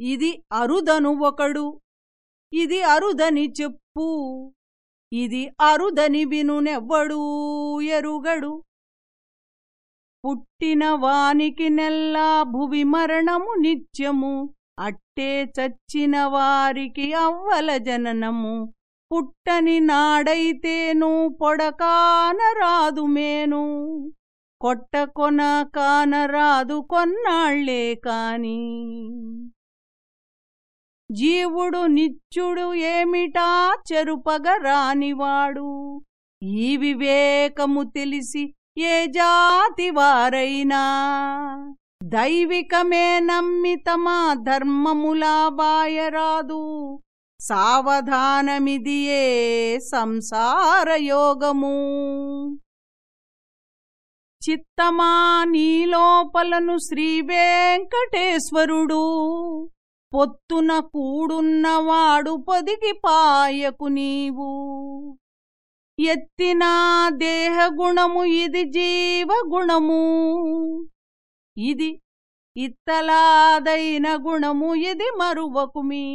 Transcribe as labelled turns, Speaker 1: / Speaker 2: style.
Speaker 1: ఇది అరుదను ఒకడు. ఇది అరుదని చెప్పు. ఇది అరుదని వినునెవ్వడూ ఎరుగడు. పుట్టిన వానికి నెల్లా భువి మరణము నిత్యము. అట్టే చచ్చిన వారికి అవ్వల జననము. పుట్టని నాడైతేను పొడకానరాదు మేను. కొట్టకొన కానరాదు కొన్నాళ్ళే కాని. జీవుడు నిత్యుడు ఏమిటా? చెరుపగ రానివాడు. ఈ వివేకము తెలిసి ఏ జాతి వారైనా? దైవికమే నమ్మి తమ ధర్మములా బాయరాదు సావధానమిదియే సంసార యోగము? చిత్తమా నీలోపలను శ్రీ వెంకటేశ్వరుడు? పొత్తున కూడున్నవాడు పొదిగి పాయకు నీవు. ఎత్తినా దేహగుణము ఇది జీవగుణము. ఇది ఇత్తలాదైన గుణము ఇది మరువకుమీ